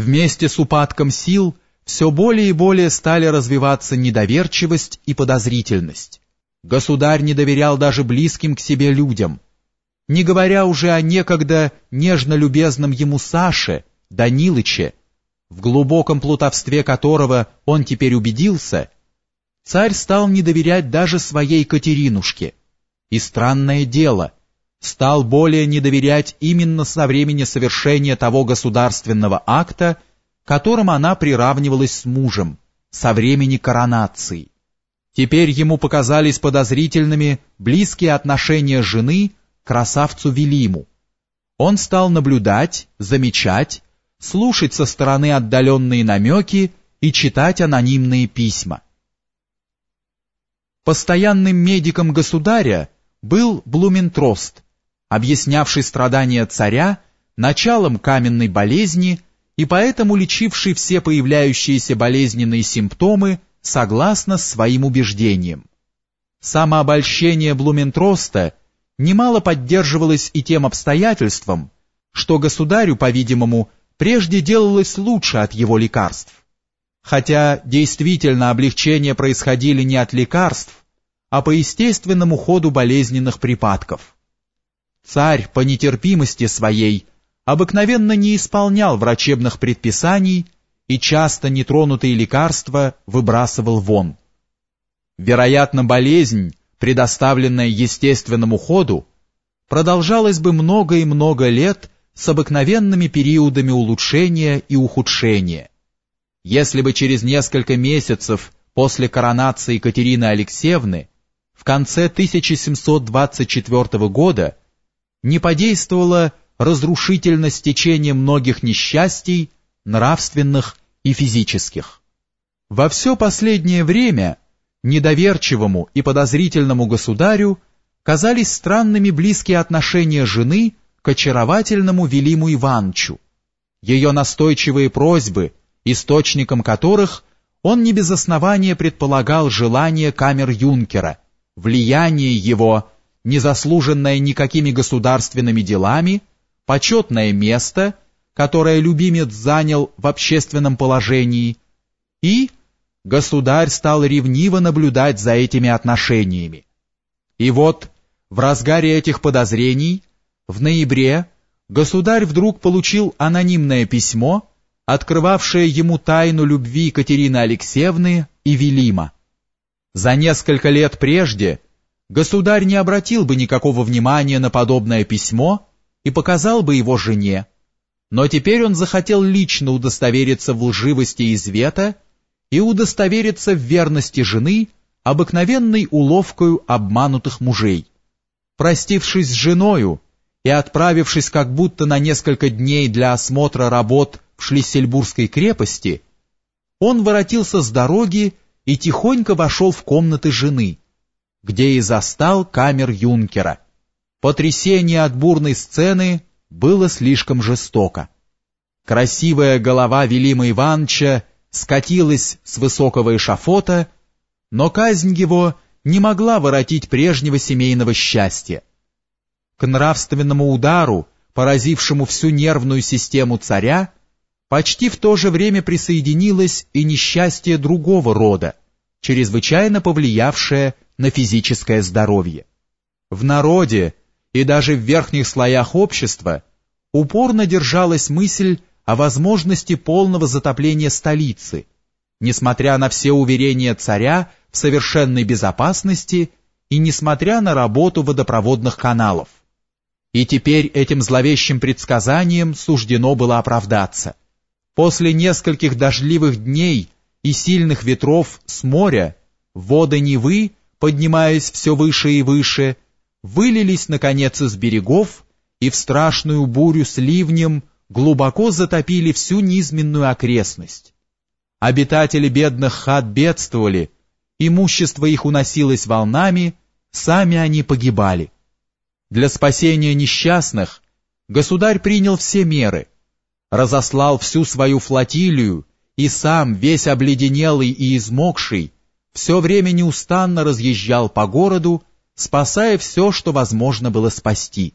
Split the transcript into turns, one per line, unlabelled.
Вместе с упадком сил все более и более стали развиваться недоверчивость и подозрительность. Государь не доверял даже близким к себе людям, не говоря уже о некогда нежно-любезном ему Саше, Данилыче, в глубоком плутовстве которого он теперь убедился, царь стал не доверять даже своей Катеринушке. И странное дело — стал более не доверять именно со времени совершения того государственного акта, которым она приравнивалась с мужем, со времени коронации. Теперь ему показались подозрительными близкие отношения жены к красавцу Велиму. Он стал наблюдать, замечать, слушать со стороны отдаленные намеки и читать анонимные письма. Постоянным медиком государя был Блументрост – объяснявший страдания царя началом каменной болезни и поэтому лечивший все появляющиеся болезненные симптомы согласно своим убеждением. Самообольщение Блументроста немало поддерживалось и тем обстоятельством, что государю, по-видимому, прежде делалось лучше от его лекарств. Хотя действительно облегчения происходили не от лекарств, а по естественному ходу болезненных припадков. Царь по нетерпимости своей обыкновенно не исполнял врачебных предписаний и часто нетронутые лекарства выбрасывал вон. Вероятно, болезнь, предоставленная естественному ходу, продолжалась бы много и много лет с обыкновенными периодами улучшения и ухудшения. Если бы через несколько месяцев после коронации Екатерины Алексеевны в конце 1724 года не подействовало разрушительно стечение многих несчастий, нравственных и физических. Во все последнее время недоверчивому и подозрительному государю казались странными близкие отношения жены к очаровательному Велиму Иванчу, ее настойчивые просьбы, источником которых он не без основания предполагал желание камер юнкера, влияние его незаслуженное никакими государственными делами, почетное место, которое любимец занял в общественном положении, и государь стал ревниво наблюдать за этими отношениями. И вот, в разгаре этих подозрений, в ноябре, государь вдруг получил анонимное письмо, открывавшее ему тайну любви Екатерины Алексеевны и Велима. За несколько лет прежде государь не обратил бы никакого внимания на подобное письмо и показал бы его жене, но теперь он захотел лично удостовериться в лживости извета и удостовериться в верности жены обыкновенной уловкою обманутых мужей. Простившись с женою и отправившись как будто на несколько дней для осмотра работ в Шлиссельбургской крепости, он воротился с дороги и тихонько вошел в комнаты жены, где и застал камер юнкера. Потрясение от бурной сцены было слишком жестоко. Красивая голова Велима Ивановича скатилась с высокого эшафота, но казнь его не могла воротить прежнего семейного счастья. К нравственному удару, поразившему всю нервную систему царя, почти в то же время присоединилось и несчастье другого рода, чрезвычайно повлиявшее на физическое здоровье. В народе и даже в верхних слоях общества упорно держалась мысль о возможности полного затопления столицы, несмотря на все уверения царя в совершенной безопасности и несмотря на работу водопроводных каналов. И теперь этим зловещим предсказанием суждено было оправдаться. После нескольких дождливых дней и сильных ветров с моря воды Невы поднимаясь все выше и выше, вылились, наконец, из берегов и в страшную бурю с ливнем глубоко затопили всю низменную окрестность. Обитатели бедных хат бедствовали, имущество их уносилось волнами, сами они погибали. Для спасения несчастных государь принял все меры, разослал всю свою флотилию и сам, весь обледенелый и измокший, все время неустанно разъезжал по городу, спасая все, что возможно было спасти.